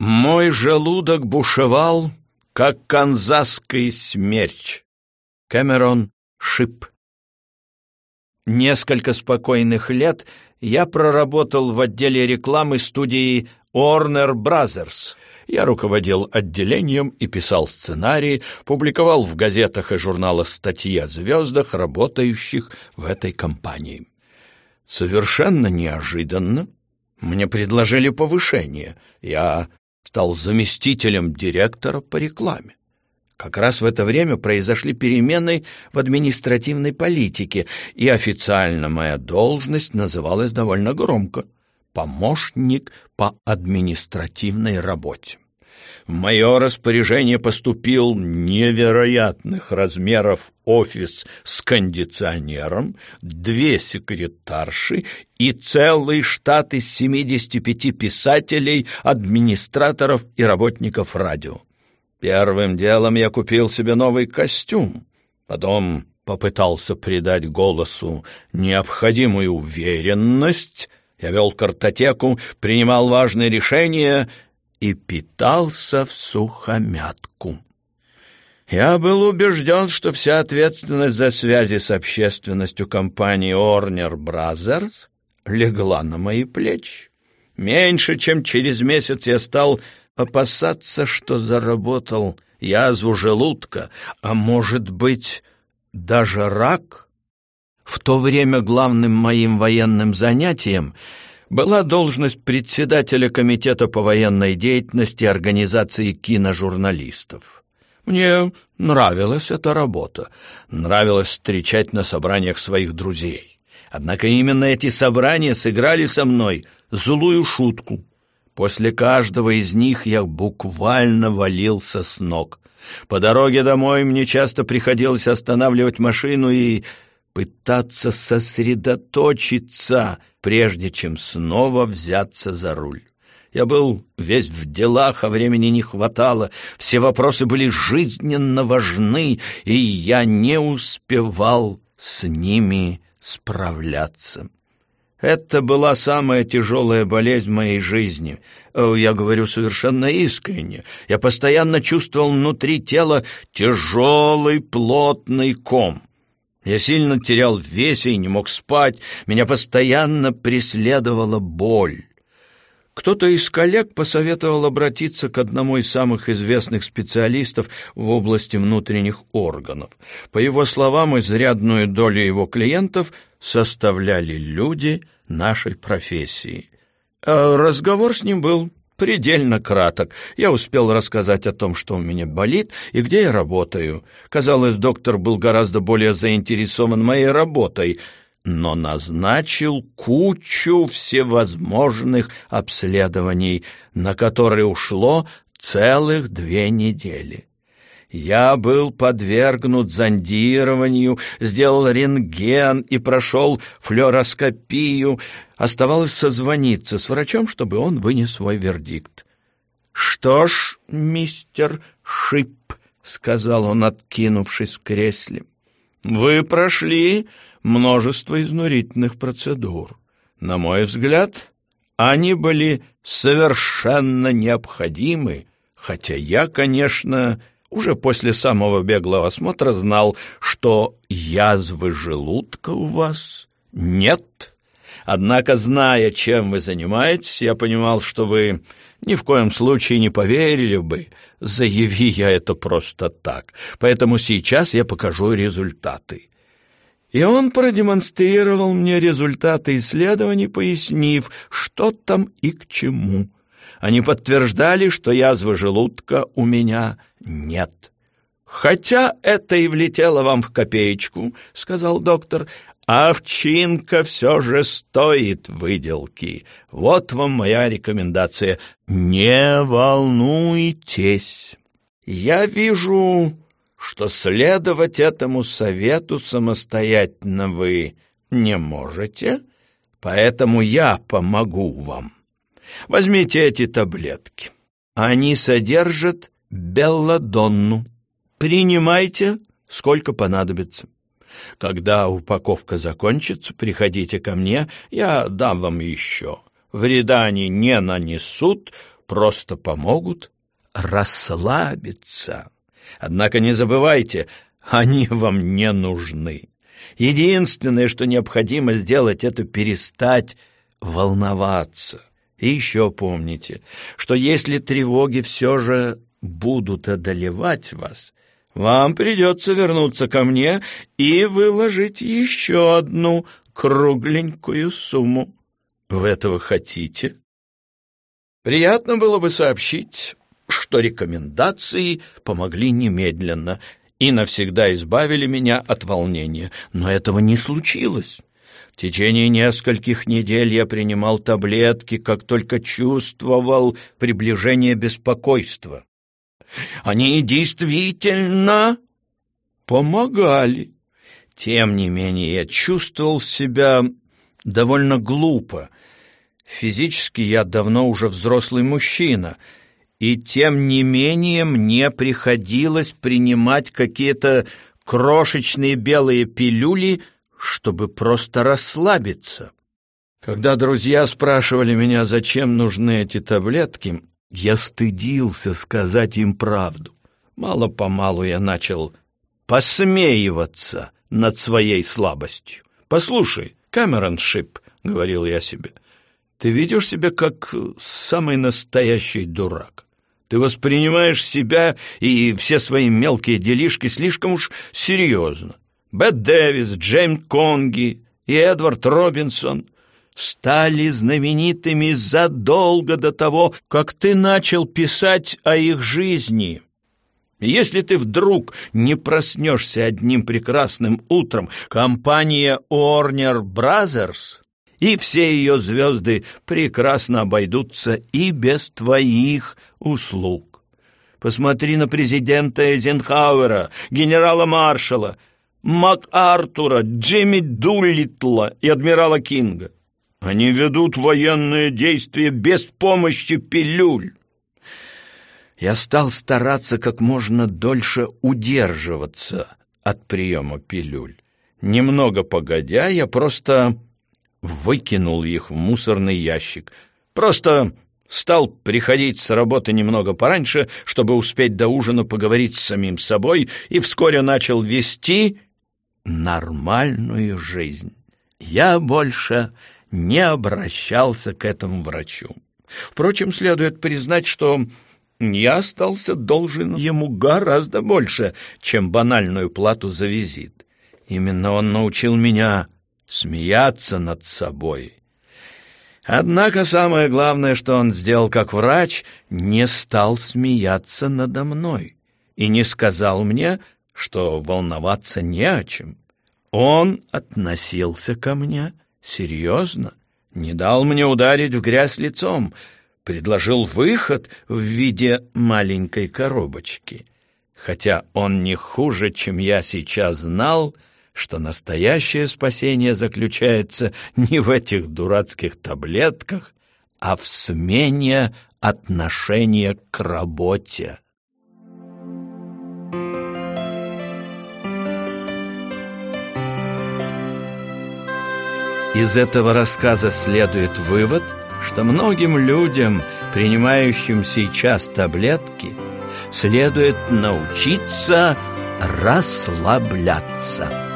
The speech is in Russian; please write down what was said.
Мой желудок бушевал, как канзасский смерч. Кэмерон Шип. Несколько спокойных лет я проработал в отделе рекламы студии Warner Brothers. Я руководил отделением и писал сценарии, публиковал в газетах и журналах статьи о звездах, работающих в этой компании. Совершенно неожиданно мне предложили повышение. Я стал заместителем директора по рекламе. Как раз в это время произошли перемены в административной политике, и официально моя должность называлась довольно громко «помощник по административной работе». В мое распоряжение поступил невероятных размеров офис с кондиционером, две секретарши и целый штат из 75 писателей, администраторов и работников радио. Первым делом я купил себе новый костюм, потом попытался придать голосу необходимую уверенность, я вел картотеку, принимал важные решения и питался в сухомятку. Я был убежден, что вся ответственность за связи с общественностью компании Warner Brothers легла на мои плечи. Меньше чем через месяц я стал опасаться, что заработал язву желудка, а может быть, даже рак. В то время главным моим военным занятием была должность председателя комитета по военной деятельности организации киножурналистов. Мне нравилась эта работа, нравилось встречать на собраниях своих друзей. Однако именно эти собрания сыграли со мной злую шутку. После каждого из них я буквально валился с ног. По дороге домой мне часто приходилось останавливать машину и пытаться сосредоточиться, прежде чем снова взяться за руль. Я был весь в делах, а времени не хватало. Все вопросы были жизненно важны, и я не успевал с ними справляться. Это была самая тяжелая болезнь моей жизни. Э, я говорю совершенно искренне. Я постоянно чувствовал внутри тела тяжелый плотный ком. Я сильно терял в весе и не мог спать. Меня постоянно преследовала боль. Кто-то из коллег посоветовал обратиться к одному из самых известных специалистов в области внутренних органов. По его словам, изрядную долю его клиентов составляли люди нашей профессии. А разговор с ним был предельно краток. Я успел рассказать о том, что у меня болит и где я работаю. Казалось, доктор был гораздо более заинтересован моей работой — но назначил кучу всевозможных обследований, на которые ушло целых две недели. Я был подвергнут зондированию, сделал рентген и прошел флюороскопию. Оставалось созвониться с врачом, чтобы он вынес свой вердикт. «Что ж, мистер Шип», — сказал он, откинувшись в кресле, — «вы прошли множество изнурительных процедур. На мой взгляд, они были совершенно необходимы, хотя я, конечно, уже после самого беглого осмотра знал, что язвы желудка у вас нет. Однако, зная, чем вы занимаетесь, я понимал, что вы ни в коем случае не поверили бы, заяви я это просто так. Поэтому сейчас я покажу результаты и он продемонстрировал мне результаты исследований, пояснив, что там и к чему. Они подтверждали, что язвы желудка у меня нет. «Хотя это и влетело вам в копеечку», — сказал доктор, «овчинка все же стоит выделки. Вот вам моя рекомендация. Не волнуйтесь. Я вижу, что следовать этому совету самостоятельно вы не можете, поэтому я помогу вам. Возьмите эти таблетки. Они содержат белладонну. Принимайте, сколько понадобится. Когда упаковка закончится, приходите ко мне, я дам вам еще. Вреда они не нанесут, просто помогут расслабиться. Однако не забывайте, они вам не нужны. Единственное, что необходимо сделать, это перестать волноваться. И еще помните, что если тревоги все же будут одолевать вас, вам придется вернуться ко мне и выложить еще одну кругленькую сумму. Вы этого хотите? Приятно было бы сообщить, что рекомендации помогли немедленно и навсегда избавили меня от волнения, но этого не случилось. В течение нескольких недель я принимал таблетки, как только чувствовал приближение беспокойства. Они действительно помогали. Тем не менее, я чувствовал себя довольно глупо. Физически я давно уже взрослый мужчина, и тем не менее мне приходилось принимать какие-то крошечные белые пилюли — чтобы просто расслабиться. Когда друзья спрашивали меня, зачем нужны эти таблетки, я стыдился сказать им правду. Мало-помалу я начал посмеиваться над своей слабостью. «Послушай, Кэмерон Шип», — говорил я себе, — «ты ведешь себя как самый настоящий дурак. Ты воспринимаешь себя и все свои мелкие делишки слишком уж серьезно. Бет Дэвис, Джеймс Конги и Эдвард Робинсон стали знаменитыми задолго до того, как ты начал писать о их жизни. Если ты вдруг не проснешься одним прекрасным утром, компания Warner Brothers и все ее звезды прекрасно обойдутся и без твоих услуг. Посмотри на президента Эйзенхауэра, генерала-маршала, МакАртура, Джимми Дулитла и адмирала Кинга. Они ведут военные действия без помощи пилюль. Я стал стараться как можно дольше удерживаться от приема пилюль. Немного погодя, я просто выкинул их в мусорный ящик. Просто стал приходить с работы немного пораньше, чтобы успеть до ужина поговорить с самим собой, и вскоре начал вести нормальную жизнь. Я больше не обращался к этому врачу. Впрочем, следует признать, что я остался должен ему гораздо больше, чем банальную плату за визит. Именно он научил меня смеяться над собой. Однако самое главное, что он сделал как врач, не стал смеяться надо мной и не сказал мне, что волноваться не о чем. Он относился ко мне серьезно, не дал мне ударить в грязь лицом, предложил выход в виде маленькой коробочки. Хотя он не хуже, чем я сейчас знал, что настоящее спасение заключается не в этих дурацких таблетках, а в смене отношения к работе. Из этого рассказа следует вывод, что многим людям, принимающим сейчас таблетки, следует научиться расслабляться.